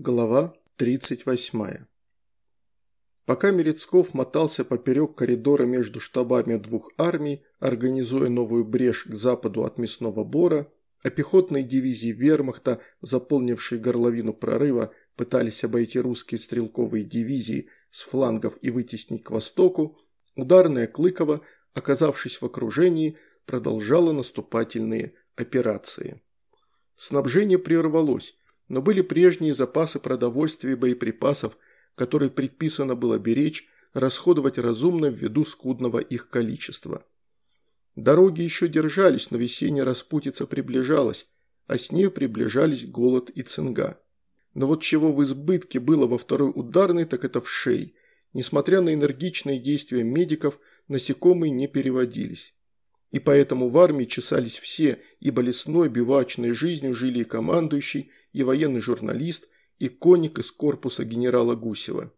Глава 38. Пока Мерецков мотался поперек коридора между штабами двух армий, организуя новую брешь к западу от мясного бора, а пехотные дивизии вермахта, заполнившие горловину прорыва, пытались обойти русские стрелковые дивизии с флангов и вытеснить к востоку, ударная Клыкова, оказавшись в окружении, продолжала наступательные операции. Снабжение прервалось, но были прежние запасы продовольствия и боеприпасов, которые предписано было беречь, расходовать разумно ввиду скудного их количества. Дороги еще держались, но весенняя распутица приближалась, а с ней приближались голод и цинга. Но вот чего в избытке было во второй ударной, так это в шее. Несмотря на энергичные действия медиков, насекомые не переводились. И поэтому в армии чесались все, ибо лесной бивачной жизнью жили и командующий, и военный журналист, и конник из корпуса генерала Гусева.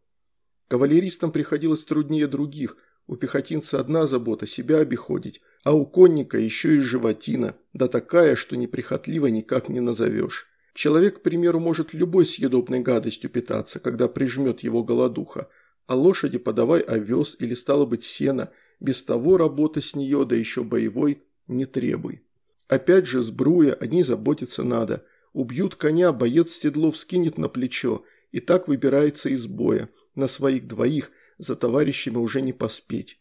Кавалеристам приходилось труднее других, у пехотинца одна забота – себя обиходить, а у конника еще и животина, да такая, что неприхотливо никак не назовешь. Человек, к примеру, может любой съедобной гадостью питаться, когда прижмет его голодуха, а лошади подавай овес или стало быть сено, без того работа с нее, да еще боевой, не требуй. Опять же, сбруя, о ней заботиться надо, Убьют коня, боец седло вскинет на плечо, и так выбирается из боя. На своих двоих за товарищами уже не поспеть.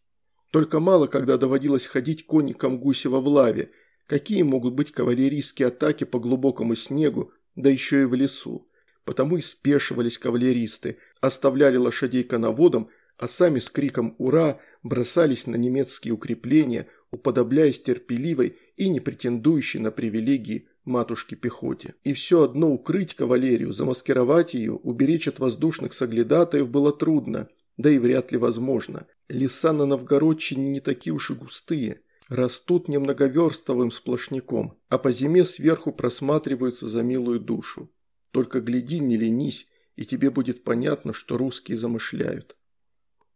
Только мало, когда доводилось ходить конникам Гусева в лаве. Какие могут быть кавалерийские атаки по глубокому снегу, да еще и в лесу. Потому и спешивались кавалеристы, оставляли лошадей коноводом, а сами с криком «Ура!» бросались на немецкие укрепления, уподобляясь терпеливой и не претендующей на привилегии матушке пехоте. И все одно укрыть кавалерию, замаскировать ее, уберечь от воздушных соглядатаев было трудно, да и вряд ли возможно. Леса на Новгородчине не такие уж и густые, растут немноговерстовым сплошняком, а по зиме сверху просматриваются за милую душу. Только гляди, не ленись, и тебе будет понятно, что русские замышляют.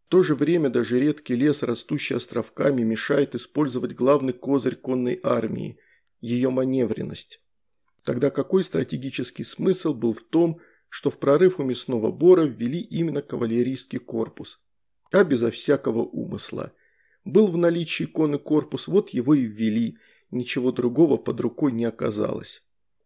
В то же время даже редкий лес, растущий островками, мешает использовать главный козырь конной армии – ее маневренность. Тогда какой стратегический смысл был в том, что в прорыв у мясного бора ввели именно кавалерийский корпус? А безо всякого умысла. Был в наличии конный корпус, вот его и ввели, ничего другого под рукой не оказалось.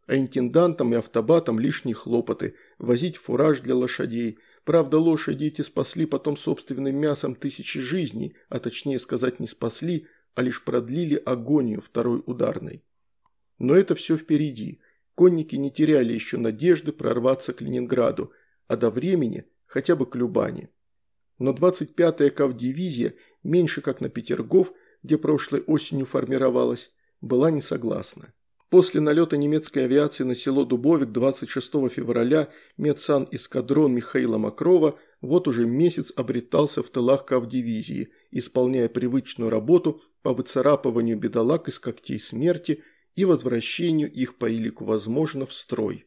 А интендантам и автобатам лишние хлопоты, возить фураж для лошадей. Правда, лошади эти спасли потом собственным мясом тысячи жизней, а точнее сказать не спасли, а лишь продлили агонию второй ударной. Но это все впереди – Конники не теряли еще надежды прорваться к Ленинграду, а до времени хотя бы к Любани. Но 25-я кавдивизия, меньше как на Петергоф, где прошлой осенью формировалась, была не согласна. После налета немецкой авиации на село Дубовик 26 февраля медсан-эскадрон Михаила Макрова вот уже месяц обретался в тылах кавдивизии, исполняя привычную работу по выцарапыванию бедолаг из когтей смерти – и возвращению их по илику возможно в строй.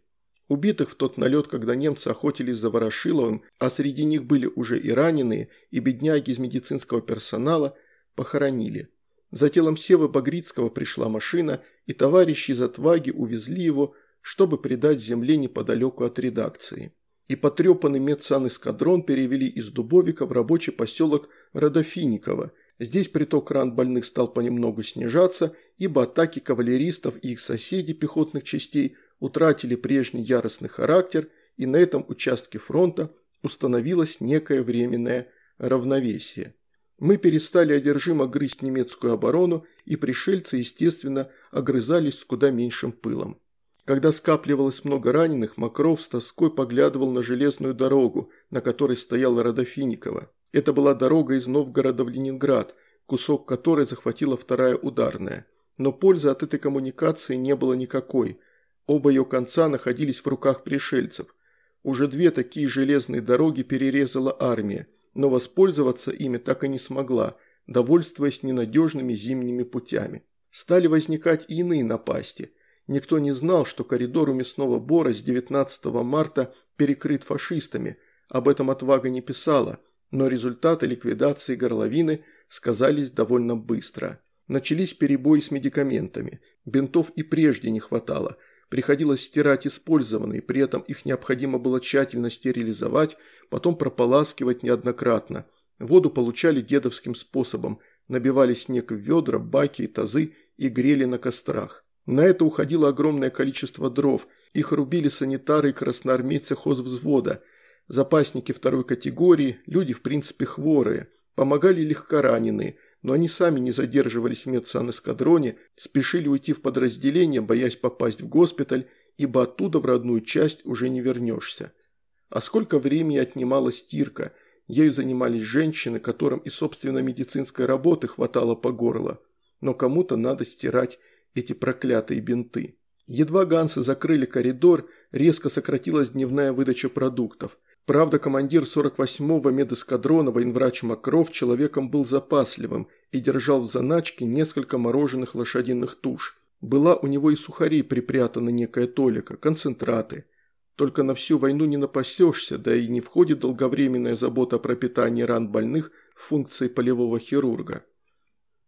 Убитых в тот налет, когда немцы охотились за Ворошиловым, а среди них были уже и раненые, и бедняги из медицинского персонала, похоронили. За телом Севы Багрицкого пришла машина, и товарищи из отваги увезли его, чтобы предать земле неподалеку от редакции. И потрепанный медсанэскадрон перевели из Дубовика в рабочий поселок Родофиниково. Здесь приток ран больных стал понемногу снижаться, ибо атаки кавалеристов и их соседей пехотных частей утратили прежний яростный характер, и на этом участке фронта установилось некое временное равновесие. Мы перестали одержимо грызть немецкую оборону, и пришельцы, естественно, огрызались с куда меньшим пылом. Когда скапливалось много раненых, Макров с тоской поглядывал на железную дорогу, на которой стояла Родофиникова. Это была дорога из Новгорода в Ленинград, кусок которой захватила вторая ударная. Но пользы от этой коммуникации не было никакой. Оба ее конца находились в руках пришельцев. Уже две такие железные дороги перерезала армия, но воспользоваться ими так и не смогла, довольствуясь ненадежными зимними путями. Стали возникать и иные напасти. Никто не знал, что коридор у мясного бора с 19 марта перекрыт фашистами. Об этом отвага не писала, но результаты ликвидации горловины сказались довольно быстро. Начались перебои с медикаментами. Бинтов и прежде не хватало. приходилось стирать использованные, при этом их необходимо было тщательно стерилизовать, потом прополаскивать неоднократно. Воду получали дедовским способом, набивали снег в ведра, баки и тазы и грели на кострах. На это уходило огромное количество дров, их рубили санитары и красноармейцы хозвзвода, запасники второй категории, люди в принципе хворые, помогали легкораненые – но они сами не задерживались в медсанэскадроне, спешили уйти в подразделение, боясь попасть в госпиталь, ибо оттуда в родную часть уже не вернешься. А сколько времени отнимала стирка, ею занимались женщины, которым и собственно медицинской работы хватало по горло. Но кому-то надо стирать эти проклятые бинты. Едва ганцы закрыли коридор, резко сократилась дневная выдача продуктов – Правда, командир 48-го медэскадрона военврач Макров человеком был запасливым и держал в заначке несколько мороженых лошадиных туш. Была у него и сухари припрятана некая толика, концентраты. Только на всю войну не напасешься, да и не входит долговременная забота о пропитании ран больных в функции полевого хирурга.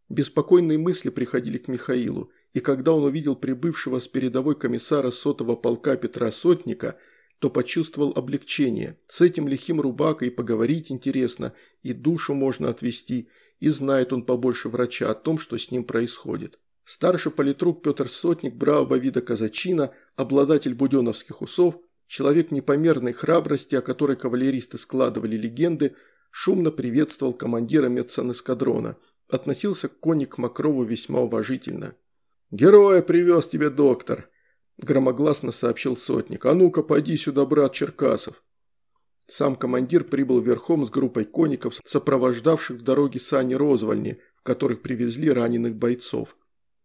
Беспокойные мысли приходили к Михаилу, и когда он увидел прибывшего с передовой комиссара сотого полка Петра Сотника – то почувствовал облегчение. С этим лихим рубакой поговорить интересно, и душу можно отвести, и знает он побольше врача о том, что с ним происходит. Старший политрук Петр Сотник, бравого вида казачина, обладатель буденовских усов, человек непомерной храбрости, о которой кавалеристы складывали легенды, шумно приветствовал командира медсанэскадрона, относился к кони к Макрову весьма уважительно. «Героя привез тебе доктор», громогласно сообщил сотник. «А ну-ка, поди сюда, брат Черкасов!» Сам командир прибыл верхом с группой конников, сопровождавших в дороге сани розвальни, в которых привезли раненых бойцов.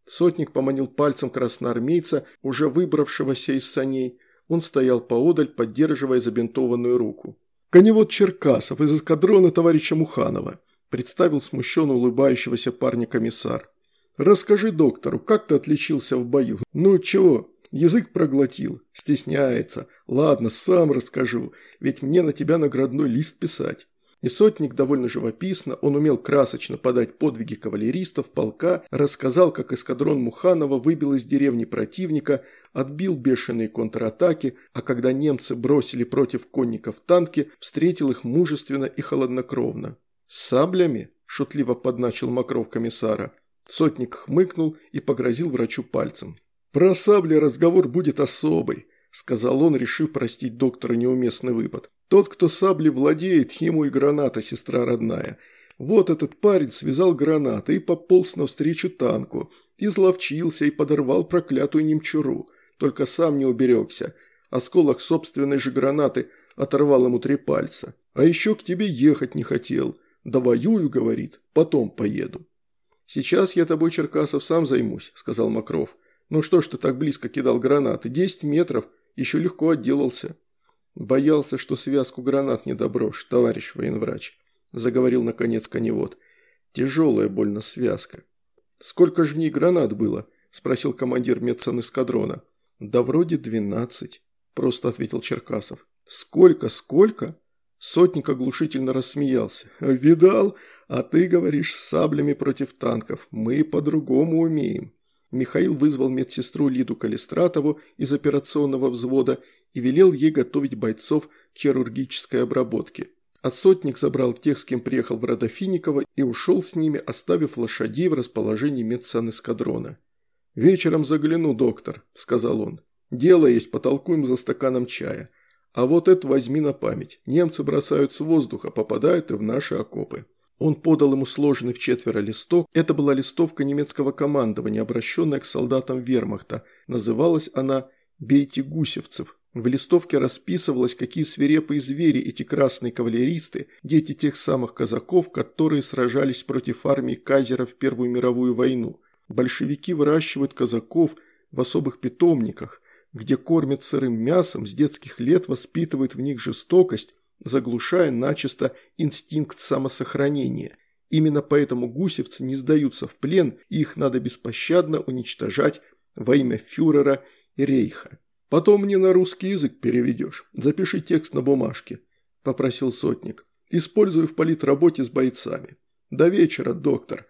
Сотник поманил пальцем красноармейца, уже выбравшегося из саней. Он стоял поодаль, поддерживая забинтованную руку. «Коневод Черкасов из эскадрона товарища Муханова», представил смущенно улыбающегося парня комиссар. «Расскажи доктору, как ты отличился в бою? Ну чего, Язык проглотил, стесняется. Ладно, сам расскажу, ведь мне на тебя наградной лист писать. И сотник довольно живописно, он умел красочно подать подвиги кавалеристов, полка, рассказал, как эскадрон Муханова выбил из деревни противника, отбил бешеные контратаки, а когда немцы бросили против конников танки, встретил их мужественно и холоднокровно. «С саблями?» – шутливо подначил Макров комиссара. Сотник хмыкнул и погрозил врачу пальцем. «Про сабли разговор будет особый», – сказал он, решив простить доктора неуместный выпад. «Тот, кто сабли владеет, ему и граната, сестра родная. Вот этот парень связал гранаты и пополз навстречу танку, изловчился и подорвал проклятую немчуру, только сам не уберегся. Осколок собственной же гранаты оторвал ему три пальца. А еще к тебе ехать не хотел. Да воюю, говорит, потом поеду». «Сейчас я тобой, Черкасов, сам займусь», – сказал Макров. «Ну что ж ты так близко кидал гранаты? Десять метров. Еще легко отделался». «Боялся, что связку гранат не доброшь, товарищ военврач», – заговорил наконец коневод. «Тяжелая больно связка». «Сколько же в ней гранат было?» – спросил командир медсанэскадрона. «Да вроде двенадцать», – просто ответил Черкасов. «Сколько, сколько?» Сотник оглушительно рассмеялся. «Видал? А ты говоришь с саблями против танков. Мы по-другому умеем». Михаил вызвал медсестру Лиду Калистратову из операционного взвода и велел ей готовить бойцов к хирургической обработке. А сотник забрал тех, с кем приехал в Родофиниково, и ушел с ними, оставив лошадей в расположении медсанэскадрона. «Вечером загляну, доктор», – сказал он. «Дело есть, потолкуем за стаканом чая. А вот это возьми на память. Немцы бросают с воздуха, попадают и в наши окопы». Он подал ему сложенный в четверо листок. Это была листовка немецкого командования, обращенная к солдатам вермахта. Называлась она «Бейте гусевцев». В листовке расписывалось, какие свирепые звери эти красные кавалеристы, дети тех самых казаков, которые сражались против армии Казера в Первую мировую войну. Большевики выращивают казаков в особых питомниках, где кормят сырым мясом, с детских лет воспитывают в них жестокость, заглушая начисто инстинкт самосохранения. Именно поэтому гусевцы не сдаются в плен, их надо беспощадно уничтожать во имя фюрера и рейха. «Потом мне на русский язык переведешь. Запиши текст на бумажке», – попросил сотник. «Использую в политработе с бойцами. До вечера, доктор.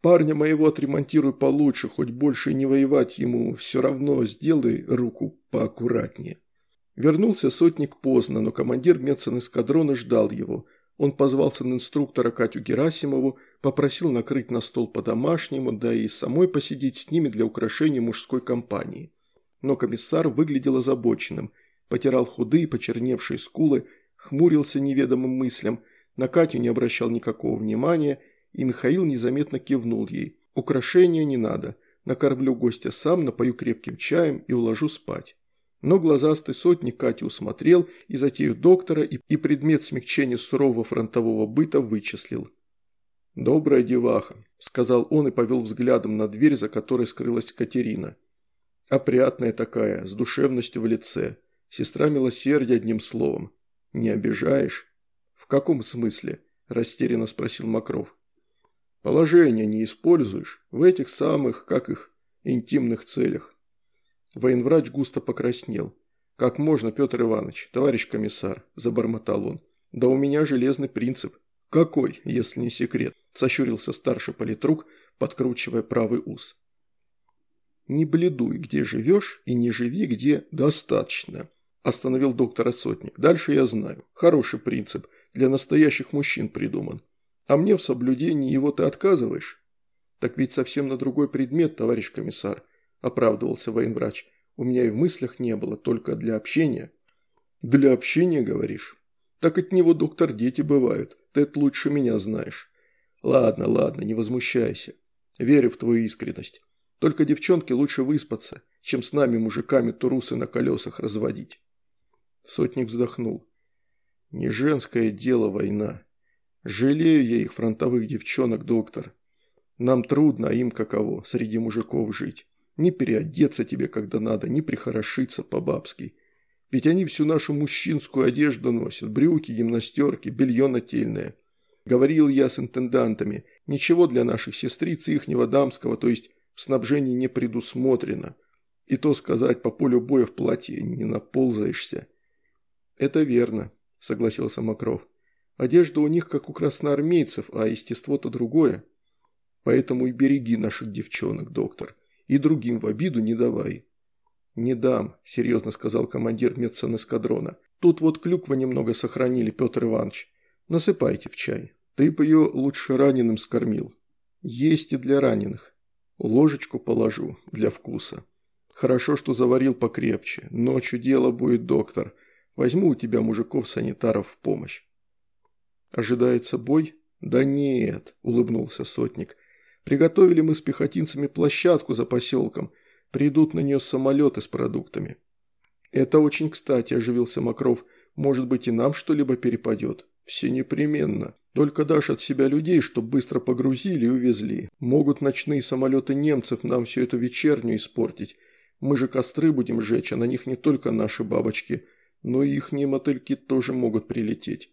Парня моего отремонтируй получше, хоть больше не воевать ему, все равно сделай руку поаккуратнее». Вернулся сотник поздно, но командир медсанэскадрона ждал его. Он позвался на инструктора Катю Герасимову, попросил накрыть на стол по-домашнему, да и самой посидеть с ними для украшения мужской компании. Но комиссар выглядел озабоченным, потирал худые, почерневшие скулы, хмурился неведомым мыслям, на Катю не обращал никакого внимания, и Михаил незаметно кивнул ей. «Украшения не надо. Накормлю гостя сам, напою крепким чаем и уложу спать». Но глазастый сотник Катю усмотрел и затею доктора, и, и предмет смягчения сурового фронтового быта вычислил. «Добрая деваха», – сказал он и повел взглядом на дверь, за которой скрылась Катерина. «Опрятная такая, с душевностью в лице. Сестра милосердия одним словом. Не обижаешь?» «В каком смысле?» – растерянно спросил Макров. «Положение не используешь в этих самых, как их, интимных целях. Военврач густо покраснел. «Как можно, Петр Иванович, товарищ комиссар?» – забормотал он. «Да у меня железный принцип». «Какой, если не секрет?» – сощурился старший политрук, подкручивая правый ус. «Не бледуй, где живешь, и не живи, где достаточно», – остановил доктора Сотник. «Дальше я знаю. Хороший принцип. Для настоящих мужчин придуман. А мне в соблюдении его ты отказываешь?» «Так ведь совсем на другой предмет, товарищ комиссар», – оправдывался военврач. «У меня и в мыслях не было, только для общения». «Для общения, говоришь? Так от него, доктор, дети бывают. Ты это лучше меня знаешь». «Ладно, ладно, не возмущайся. Верю в твою искренность. Только девчонке лучше выспаться, чем с нами, мужиками, турусы на колесах разводить». Сотник вздохнул. «Не женское дело война. Жалею я их, фронтовых девчонок, доктор. Нам трудно, а им каково, среди мужиков жить. Не переодеться тебе, когда надо, не прихорошиться по-бабски. Ведь они всю нашу мужчинскую одежду носят, брюки, гимнастерки, белье нательное. Говорил я с интендантами, ничего для наших сестриц ихнего дамского, то есть в снабжении не предусмотрено. И то сказать, по полю боя в платье не наползаешься. Это верно, согласился Макров. Одежда у них как у красноармейцев, а естество-то другое. Поэтому и береги наших девчонок, доктор и другим в обиду не давай». «Не дам», – серьезно сказал командир медсанэскадрона. «Тут вот клюква немного сохранили, Петр Иванович. Насыпайте в чай. Ты бы ее лучше раненым скормил. Есть и для раненых. Ложечку положу для вкуса. Хорошо, что заварил покрепче. Ночью дело будет, доктор. Возьму у тебя мужиков-санитаров в помощь». «Ожидается бой?» «Да нет», – улыбнулся сотник. Приготовили мы с пехотинцами площадку за поселком. Придут на нее самолеты с продуктами. Это очень кстати, оживился Макров. Может быть и нам что-либо перепадет? Все непременно. Только дашь от себя людей, чтоб быстро погрузили и увезли. Могут ночные самолеты немцев нам всю эту вечернюю испортить. Мы же костры будем жечь, а на них не только наши бабочки, но и ихние мотыльки тоже могут прилететь.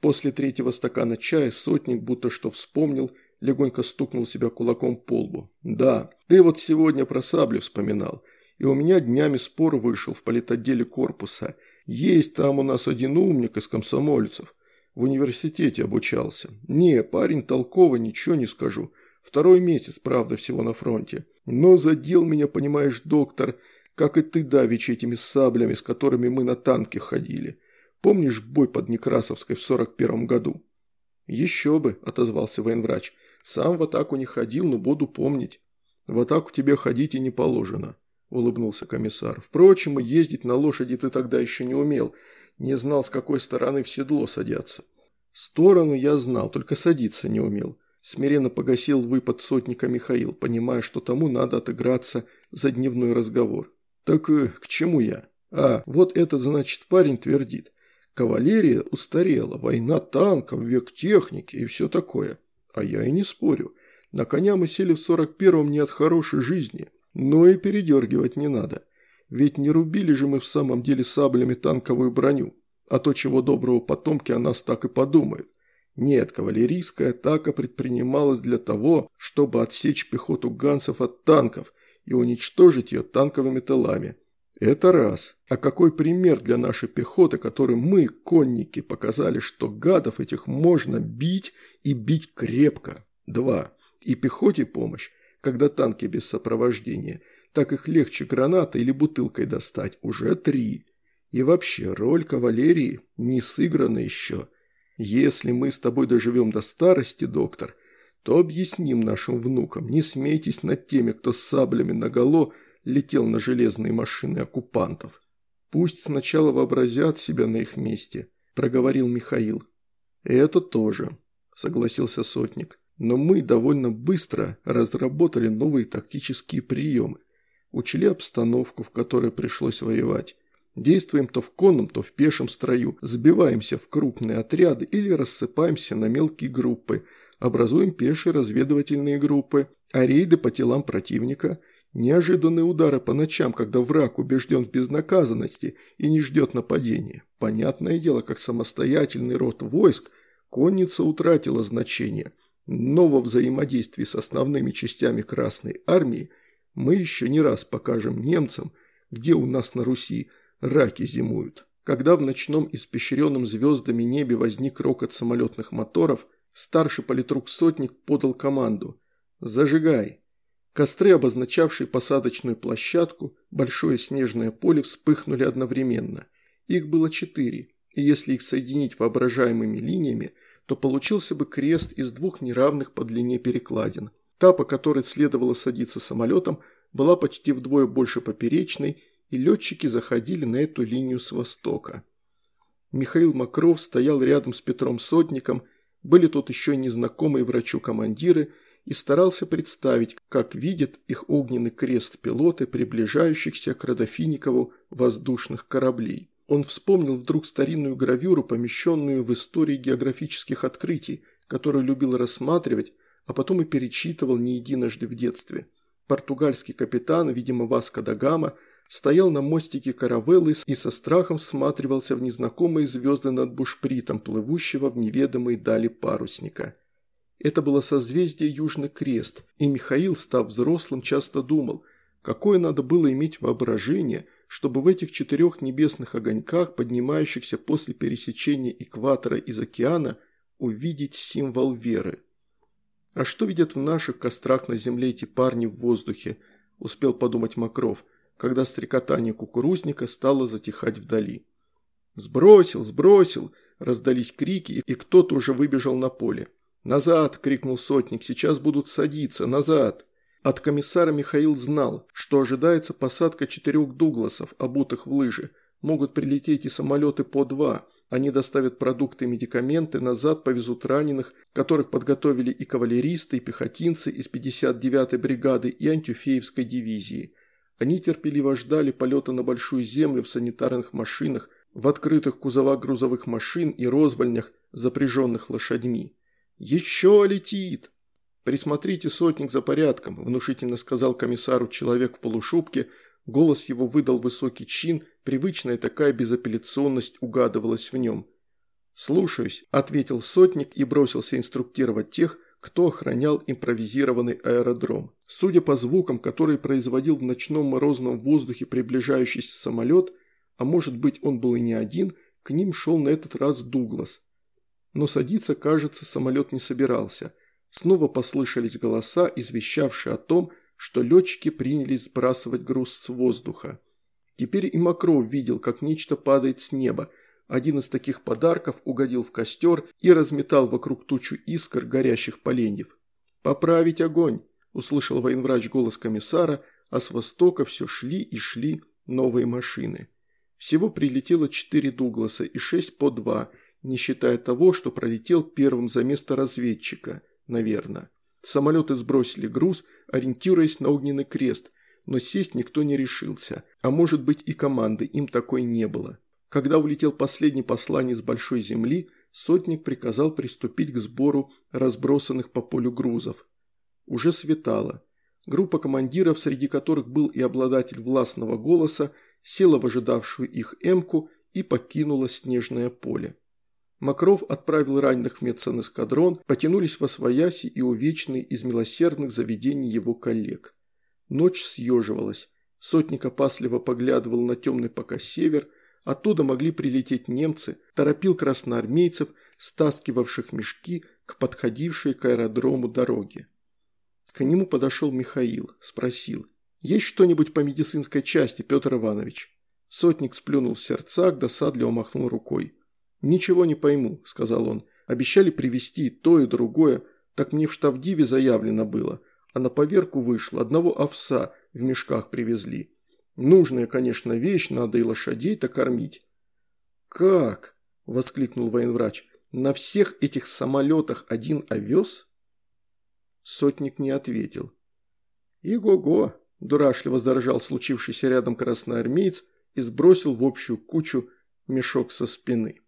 После третьего стакана чая сотник будто что вспомнил – легонько стукнул себя кулаком по лбу. «Да, ты вот сегодня про сабли вспоминал, и у меня днями спор вышел в политотделе корпуса. Есть там у нас один умник из комсомольцев. В университете обучался. Не, парень толковый, ничего не скажу. Второй месяц, правда, всего на фронте. Но задел меня, понимаешь, доктор, как и ты давеча этими саблями, с которыми мы на танке ходили. Помнишь бой под Некрасовской в сорок первом году?» «Еще бы», – отозвался военврач. Сам в атаку не ходил, но буду помнить. В атаку тебе ходить и не положено», – улыбнулся комиссар. «Впрочем, и ездить на лошади ты тогда еще не умел. Не знал, с какой стороны в седло садятся». «Сторону я знал, только садиться не умел». Смиренно погасил выпад сотника Михаил, понимая, что тому надо отыграться за дневной разговор. «Так э, к чему я? А, вот это, значит, парень твердит. Кавалерия устарела, война танков, век техники и все такое. А я и не спорю. На коня мы сели в сорок первом не от хорошей жизни. Но и передергивать не надо. Ведь не рубили же мы в самом деле саблями танковую броню. А то, чего доброго потомки о нас так и подумают. Нет, кавалерийская атака предпринималась для того, чтобы отсечь пехоту ганцев от танков и уничтожить ее танковыми тылами. Это раз. А какой пример для нашей пехоты, которым мы, конники, показали, что гадов этих можно бить и бить крепко. Два. и пехоте помощь, когда танки без сопровождения, так их легче гранатой или бутылкой достать, уже три. И вообще, роль кавалерии не сыграна еще. Если мы с тобой доживем до старости, доктор, то объясним нашим внукам, не смейтесь над теми, кто с саблями наголо летел на железные машины оккупантов. Пусть сначала вообразят себя на их месте, проговорил Михаил. Это тоже, согласился сотник. Но мы довольно быстро разработали новые тактические приемы. Учли обстановку, в которой пришлось воевать. Действуем то в конном, то в пешем строю, сбиваемся в крупные отряды или рассыпаемся на мелкие группы, образуем пешие разведывательные группы, а рейды по телам противника, неожиданные удары по ночам, когда враг убежден в безнаказанности и не ждет нападения. Понятное дело, как самостоятельный род войск, конница утратила значение, но во взаимодействии с основными частями Красной Армии мы еще не раз покажем немцам, где у нас на Руси раки зимуют. Когда в ночном испещренном звездами небе возник рокот самолетных моторов, старший политрук-сотник подал команду «Зажигай!». Костры, обозначавшие посадочную площадку, большое снежное поле вспыхнули одновременно. Их было четыре, и если их соединить воображаемыми линиями, то получился бы крест из двух неравных по длине перекладин. Та, по которой следовало садиться самолетом, была почти вдвое больше поперечной и летчики заходили на эту линию с востока. Михаил Макров стоял рядом с Петром Сотником, были тут еще незнакомые врачу командиры, и старался представить, как видят их огненный крест пилоты, приближающихся к Родофиникову воздушных кораблей. Он вспомнил вдруг старинную гравюру, помещенную в истории географических открытий, которую любил рассматривать, а потом и перечитывал не единожды в детстве. Португальский капитан, видимо, Васко да Гама, стоял на мостике каравеллы и со страхом всматривался в незнакомые звезды над бушпритом, плывущего в неведомые дали парусника. Это было созвездие Южный Крест, и Михаил, став взрослым, часто думал, какое надо было иметь воображение, чтобы в этих четырех небесных огоньках, поднимающихся после пересечения экватора из океана, увидеть символ веры. А что видят в наших кострах на земле эти парни в воздухе, успел подумать Макров – когда стрекотание кукурузника стало затихать вдали. «Сбросил, сбросил!» – раздались крики, и кто-то уже выбежал на поле. «Назад!» – крикнул сотник. «Сейчас будут садиться! Назад!» От комиссара Михаил знал, что ожидается посадка четырех Дугласов, обутых в лыжи. Могут прилететь и самолеты по два. Они доставят продукты и медикаменты, назад повезут раненых, которых подготовили и кавалеристы, и пехотинцы из 59-й бригады и антюфеевской дивизии. Они терпеливо ждали полета на большую землю в санитарных машинах, в открытых кузовах грузовых машин и розвальнях, запряженных лошадьми. «Еще летит!» «Присмотрите, сотник, за порядком», – внушительно сказал комиссару человек в полушубке. Голос его выдал высокий чин, привычная такая безапелляционность угадывалась в нем. «Слушаюсь», – ответил сотник и бросился инструктировать тех, кто охранял импровизированный аэродром. Судя по звукам, которые производил в ночном морозном воздухе приближающийся самолет, а может быть он был и не один, к ним шел на этот раз Дуглас. Но садиться, кажется, самолет не собирался. Снова послышались голоса, извещавшие о том, что летчики принялись сбрасывать груз с воздуха. Теперь и Макров видел, как нечто падает с неба, один из таких подарков угодил в костер и разметал вокруг тучу искр горящих поленьев. «Поправить огонь!» – услышал военврач голос комиссара, а с востока все шли и шли новые машины. Всего прилетело четыре Дугласа и шесть по два, не считая того, что пролетел первым за место разведчика, наверное. Самолеты сбросили груз, ориентируясь на огненный крест, но сесть никто не решился, а может быть и команды им такой не было. Когда улетел последний посланец Большой Земли, сотник приказал приступить к сбору разбросанных по полю грузов. Уже светало. Группа командиров, среди которых был и обладатель властного голоса, села в ожидавшую их эмку и покинула снежное поле. Макров отправил раненых в медсанэскадрон, потянулись во свояси и увечные из милосердных заведений его коллег. Ночь съеживалась. Сотник опасливо поглядывал на темный пока север – Оттуда могли прилететь немцы, торопил красноармейцев, стаскивавших мешки к подходившей к аэродрому дороге. К нему подошел Михаил, спросил. «Есть что-нибудь по медицинской части, Петр Иванович?» Сотник сплюнул в сердцах, досадливо махнул рукой. «Ничего не пойму», – сказал он. «Обещали привезти то и другое, так мне в штабдиве заявлено было, а на поверку вышло, одного овса в мешках привезли. Нужная, конечно, вещь, надо и лошадей-то кормить». «Как?» – воскликнул военврач. «На всех этих самолетах один овес?» Сотник не ответил. «Иго-го!» – дурашливо заржал случившийся рядом красноармеец – и сбросил в общую кучу мешок со спины.